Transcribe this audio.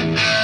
Yeah.